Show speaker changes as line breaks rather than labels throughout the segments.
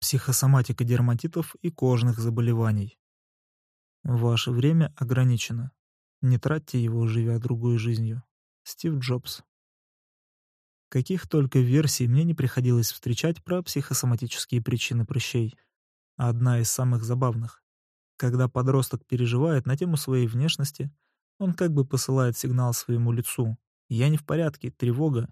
Психосоматика дерматитов и кожных заболеваний. Ваше время ограничено. Не тратьте его, живя другой жизнью. Стив Джобс. Каких только версий мне не приходилось встречать про психосоматические причины прыщей. Одна из самых забавных. Когда подросток переживает на тему своей внешности, он как бы посылает сигнал своему лицу «Я не в порядке, тревога»,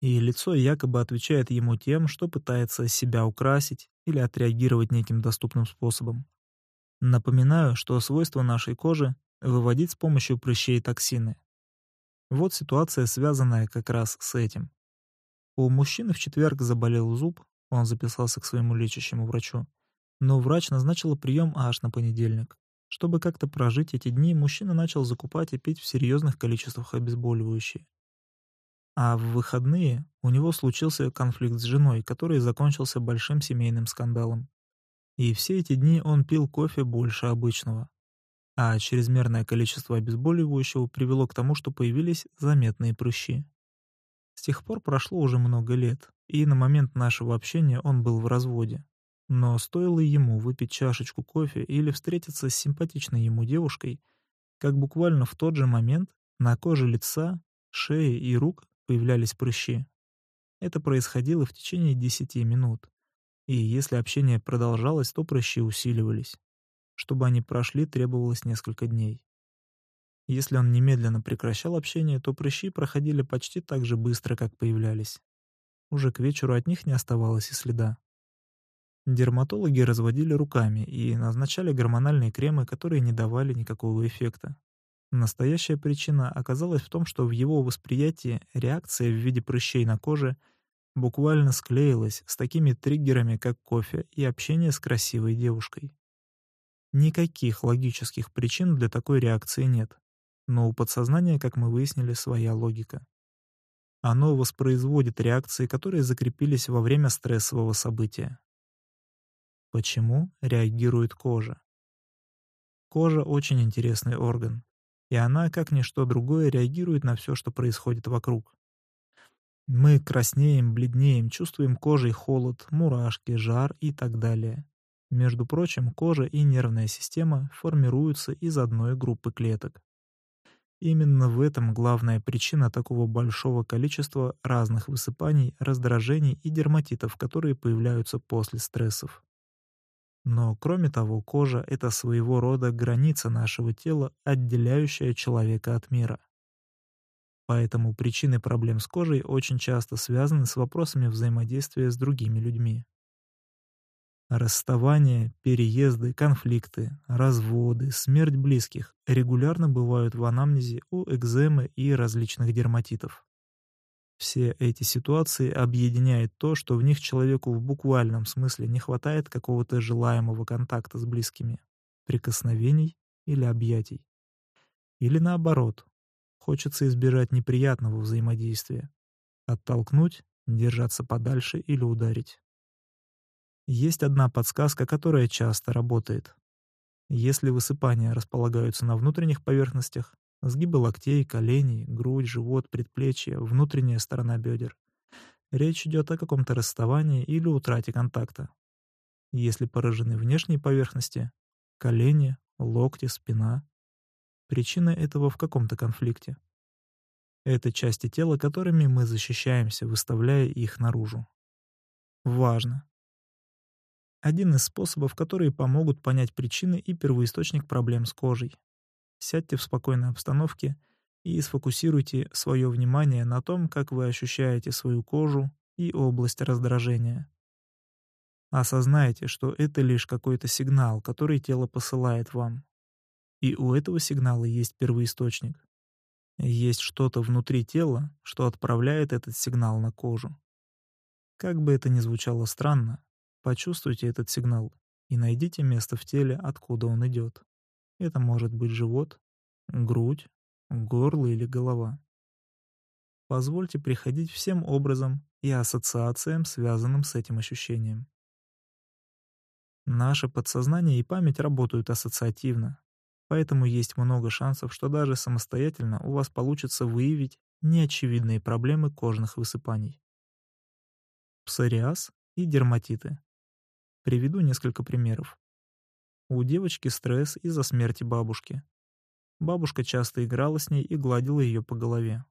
и лицо якобы отвечает ему тем, что пытается себя украсить или отреагировать неким доступным способом. Напоминаю, что свойство нашей кожи — выводить с помощью прыщей токсины. Вот ситуация, связанная как раз с этим. У мужчины в четверг заболел зуб, он записался к своему лечащему врачу, но врач назначил прием аж на понедельник. Чтобы как-то прожить эти дни, мужчина начал закупать и пить в серьезных количествах обезболивающие. А в выходные у него случился конфликт с женой, который закончился большим семейным скандалом. И все эти дни он пил кофе больше обычного. А чрезмерное количество обезболивающего привело к тому, что появились заметные прыщи. С тех пор прошло уже много лет, и на момент нашего общения он был в разводе. Но стоило ему выпить чашечку кофе или встретиться с симпатичной ему девушкой, как буквально в тот же момент на коже лица, шеи и рук появлялись прыщи. Это происходило в течение 10 минут. И если общение продолжалось, то прыщи усиливались. Чтобы они прошли, требовалось несколько дней. Если он немедленно прекращал общение, то прыщи проходили почти так же быстро, как появлялись. Уже к вечеру от них не оставалось и следа. Дерматологи разводили руками и назначали гормональные кремы, которые не давали никакого эффекта. Настоящая причина оказалась в том, что в его восприятии реакция в виде прыщей на коже буквально склеилась с такими триггерами, как кофе и общение с красивой девушкой. Никаких логических причин для такой реакции нет, но у подсознания, как мы выяснили, своя логика. Оно воспроизводит реакции, которые закрепились во время стрессового события. Почему реагирует кожа? Кожа — очень интересный орган, и она, как ничто другое, реагирует на все, что происходит вокруг. Мы краснеем, бледнеем, чувствуем кожей холод, мурашки, жар и так далее. Между прочим, кожа и нервная система формируются из одной группы клеток. Именно в этом главная причина такого большого количества разных высыпаний, раздражений и дерматитов, которые появляются после стрессов. Но кроме того, кожа — это своего рода граница нашего тела, отделяющая человека от мира. Поэтому причины проблем с кожей очень часто связаны с вопросами взаимодействия с другими людьми. Расставания, переезды, конфликты, разводы, смерть близких регулярно бывают в анамнезе у экземы и различных дерматитов. Все эти ситуации объединяет то, что в них человеку в буквальном смысле не хватает какого-то желаемого контакта с близкими, прикосновений или объятий. Или наоборот, хочется избежать неприятного взаимодействия, оттолкнуть, держаться подальше или ударить. Есть одна подсказка, которая часто работает. Если высыпания располагаются на внутренних поверхностях, Сгибы локтей, коленей, грудь, живот, предплечья, внутренняя сторона бедер. Речь идет о каком-то расставании или утрате контакта. Если поражены внешние поверхности — колени, локти, спина — причина этого в каком-то конфликте. Это части тела, которыми мы защищаемся, выставляя их наружу. Важно. Один из способов, которые помогут понять причины и первоисточник проблем с кожей. Сядьте в спокойной обстановке и сфокусируйте свое внимание на том, как вы ощущаете свою кожу и область раздражения. Осознайте, что это лишь какой-то сигнал, который тело посылает вам. И у этого сигнала есть первоисточник. Есть что-то внутри тела, что отправляет этот сигнал на кожу. Как бы это ни звучало странно, почувствуйте этот сигнал и найдите место в теле, откуда он идет. Это может быть живот, грудь, горло или голова. Позвольте приходить всем образом и ассоциациям, связанным с этим ощущением. Наше подсознание и память работают ассоциативно, поэтому есть много шансов, что даже самостоятельно у вас получится выявить неочевидные проблемы кожных высыпаний. Псориаз и дерматиты. Приведу несколько примеров. У девочки стресс из-за смерти бабушки. Бабушка часто играла с ней и гладила ее по голове.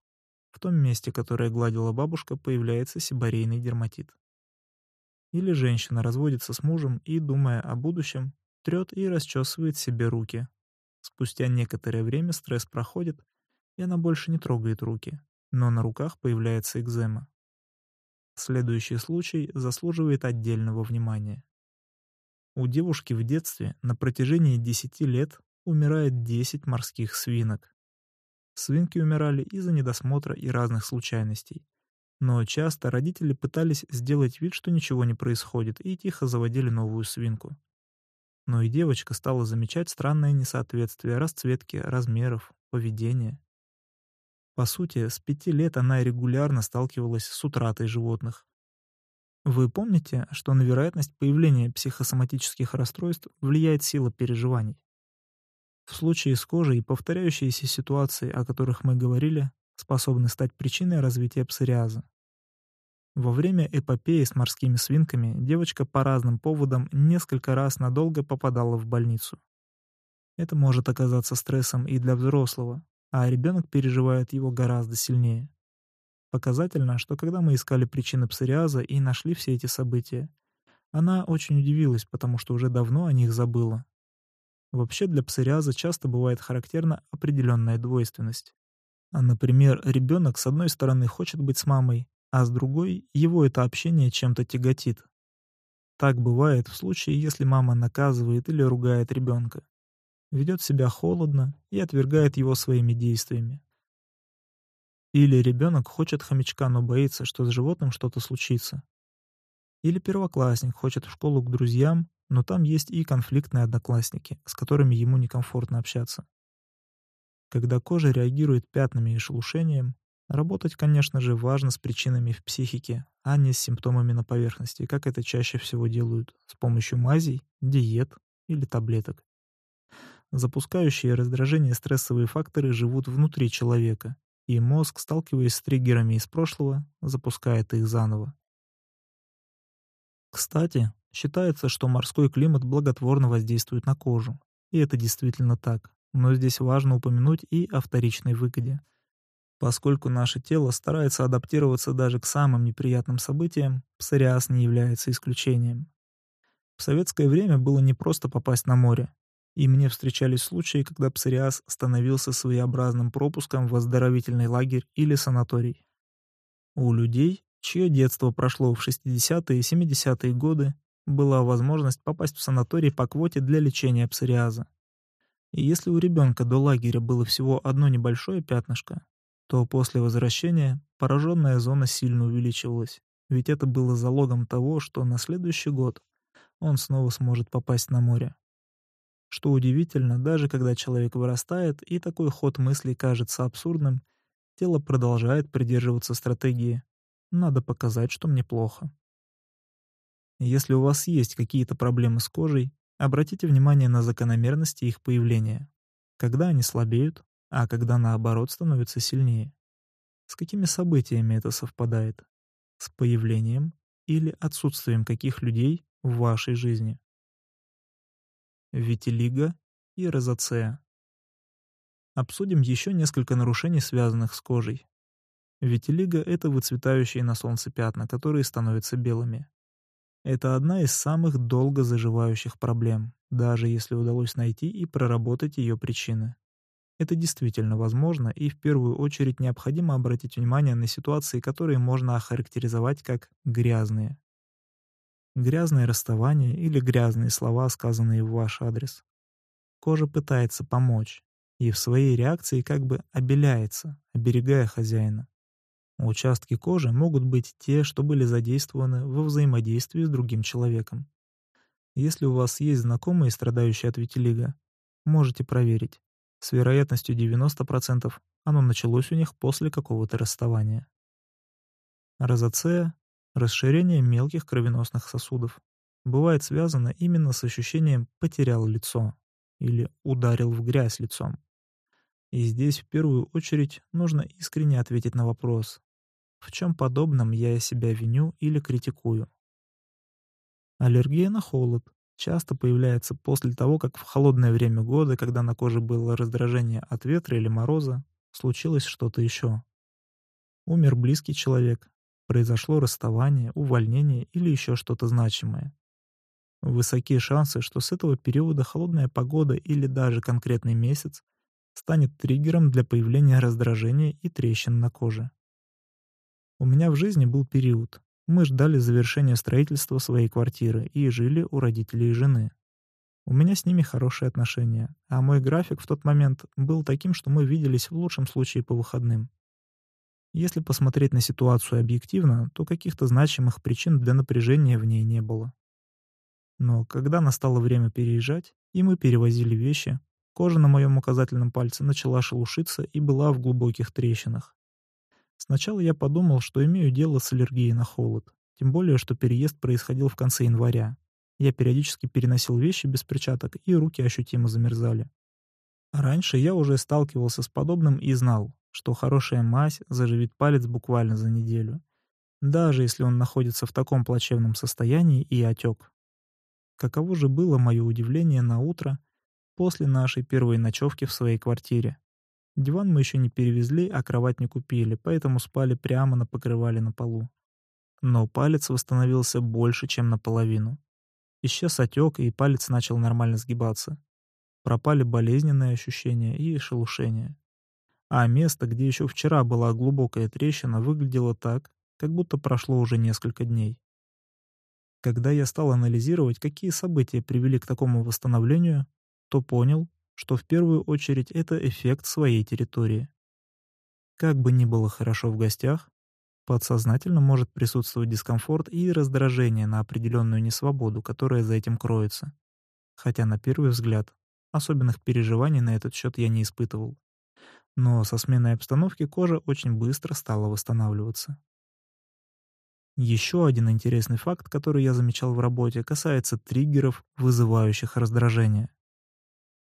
В том месте, которое гладила бабушка, появляется сибарейный дерматит. Или женщина разводится с мужем и, думая о будущем, трет и расчесывает себе руки. Спустя некоторое время стресс проходит, и она больше не трогает руки, но на руках появляется экзема. Следующий случай заслуживает отдельного внимания. У девушки в детстве на протяжении 10 лет умирает 10 морских свинок. Свинки умирали из-за недосмотра и разных случайностей. Но часто родители пытались сделать вид, что ничего не происходит, и тихо заводили новую свинку. Но и девочка стала замечать странное несоответствие расцветки, размеров, поведения. По сути, с пяти лет она регулярно сталкивалась с утратой животных. Вы помните, что на вероятность появления психосоматических расстройств влияет сила переживаний? В случае с кожей повторяющиеся ситуации, о которых мы говорили, способны стать причиной развития псориаза. Во время эпопеи с морскими свинками девочка по разным поводам несколько раз надолго попадала в больницу. Это может оказаться стрессом и для взрослого, а ребенок переживает его гораздо сильнее. Показательно, что когда мы искали причины псориаза и нашли все эти события, она очень удивилась, потому что уже давно о них забыла. Вообще для псориаза часто бывает характерна определенная двойственность. А, например, ребенок с одной стороны хочет быть с мамой, а с другой его это общение чем-то тяготит. Так бывает в случае, если мама наказывает или ругает ребенка, ведет себя холодно и отвергает его своими действиями. Или ребенок хочет хомячка, но боится, что с животным что-то случится. Или первоклассник хочет в школу к друзьям, но там есть и конфликтные одноклассники, с которыми ему некомфортно общаться. Когда кожа реагирует пятнами и шелушением, работать, конечно же, важно с причинами в психике, а не с симптомами на поверхности, как это чаще всего делают с помощью мазей, диет или таблеток. Запускающие раздражение стрессовые факторы живут внутри человека, и мозг, сталкиваясь с триггерами из прошлого, запускает их заново. Кстати, считается, что морской климат благотворно воздействует на кожу. И это действительно так. Но здесь важно упомянуть и о вторичной выгоде. Поскольку наше тело старается адаптироваться даже к самым неприятным событиям, псориаз не является исключением. В советское время было не просто попасть на море, и мне встречались случаи, когда псориаз становился своеобразным пропуском в оздоровительный лагерь или санаторий. У людей, чье детство прошло в 60-е и 70-е годы, была возможность попасть в санаторий по квоте для лечения псориаза. И если у ребенка до лагеря было всего одно небольшое пятнышко, то после возвращения пораженная зона сильно увеличивалась, ведь это было залогом того, что на следующий год он снова сможет попасть на море. Что удивительно, даже когда человек вырастает и такой ход мыслей кажется абсурдным, тело продолжает придерживаться стратегии «надо показать, что мне плохо». Если у вас есть какие-то проблемы с кожей, обратите внимание на закономерности их появления. Когда они слабеют, а когда наоборот становятся сильнее. С какими событиями это совпадает? С появлением или отсутствием каких людей в вашей жизни? Витилиго и розацея. Обсудим еще несколько нарушений, связанных с кожей. Витилиго — это выцветающие на солнце пятна, которые становятся белыми. Это одна из самых долго заживающих проблем, даже если удалось найти и проработать ее причины. Это действительно возможно, и в первую очередь необходимо обратить внимание на ситуации, которые можно охарактеризовать как «грязные». Грязное расставание или грязные слова, сказанные в ваш адрес. Кожа пытается помочь и в своей реакции как бы обеляется, оберегая хозяина. Участки кожи могут быть те, что были задействованы во взаимодействии с другим человеком. Если у вас есть знакомые, страдающие от витилиго, можете проверить. С вероятностью 90% оно началось у них после какого-то расставания. Розацея Расширение мелких кровеносных сосудов бывает связано именно с ощущением «потерял лицо» или «ударил в грязь лицом». И здесь в первую очередь нужно искренне ответить на вопрос, в чем подобном я себя виню или критикую. Аллергия на холод часто появляется после того, как в холодное время года, когда на коже было раздражение от ветра или мороза, случилось что-то еще. Умер близкий человек, произошло расставание, увольнение или еще что-то значимое. Высокие шансы, что с этого периода холодная погода или даже конкретный месяц станет триггером для появления раздражения и трещин на коже. У меня в жизни был период. Мы ждали завершения строительства своей квартиры и жили у родителей жены. У меня с ними хорошие отношения, а мой график в тот момент был таким, что мы виделись в лучшем случае по выходным. Если посмотреть на ситуацию объективно, то каких-то значимых причин для напряжения в ней не было. Но когда настало время переезжать, и мы перевозили вещи, кожа на моем указательном пальце начала шелушиться и была в глубоких трещинах. Сначала я подумал, что имею дело с аллергией на холод, тем более, что переезд происходил в конце января. Я периодически переносил вещи без перчаток, и руки ощутимо замерзали. Раньше я уже сталкивался с подобным и знал, что хорошая мазь заживит палец буквально за неделю, даже если он находится в таком плачевном состоянии и отек. Каково же было мое удивление на утро после нашей первой ночевки в своей квартире. Диван мы еще не перевезли, а кровать не купили, поэтому спали прямо на покрывале на полу. Но палец восстановился больше, чем наполовину. Исчез отек, и палец начал нормально сгибаться. Пропали болезненные ощущения и шелушения. А место, где еще вчера была глубокая трещина, выглядело так, как будто прошло уже несколько дней. Когда я стал анализировать, какие события привели к такому восстановлению, то понял, что в первую очередь это эффект своей территории. Как бы ни было хорошо в гостях, подсознательно может присутствовать дискомфорт и раздражение на определенную несвободу, которая за этим кроется. Хотя на первый взгляд особенных переживаний на этот счет я не испытывал. Но со сменой обстановки кожа очень быстро стала восстанавливаться. Еще один интересный факт, который я замечал в работе, касается триггеров, вызывающих раздражение.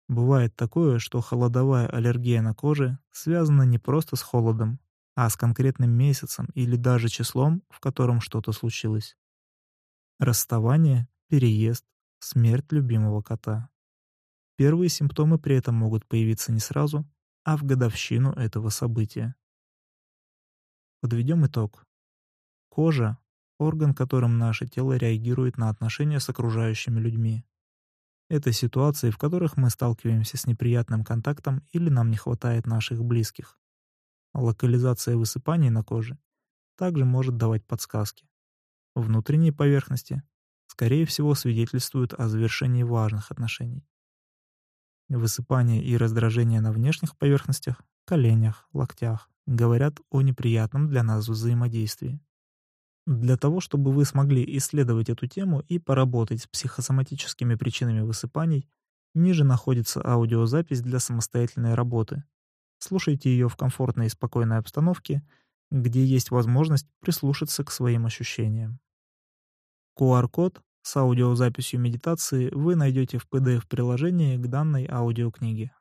Бывает такое, что холодовая аллергия на коже связана не просто с холодом, а с конкретным месяцем или даже числом, в котором что-то случилось. Расставание, переезд, смерть любимого кота. Первые симптомы при этом могут появиться не сразу, а в годовщину этого события. Подведем итог. Кожа — орган, которым наше тело реагирует на отношения с окружающими людьми. Это ситуации, в которых мы сталкиваемся с неприятным контактом или нам не хватает наших близких. Локализация высыпаний на коже также может давать подсказки. Внутренние поверхности, скорее всего, свидетельствуют о завершении важных отношений. Высыпание и раздражение на внешних поверхностях, коленях, локтях, говорят о неприятном для нас взаимодействии. Для того, чтобы вы смогли исследовать эту тему и поработать с психосоматическими причинами высыпаний, ниже находится аудиозапись для самостоятельной работы. Слушайте ее в комфортной и спокойной обстановке, где есть возможность прислушаться к своим ощущениям. QR-код с аудиозаписью медитации вы найдете в PDF-приложении к данной аудиокниге.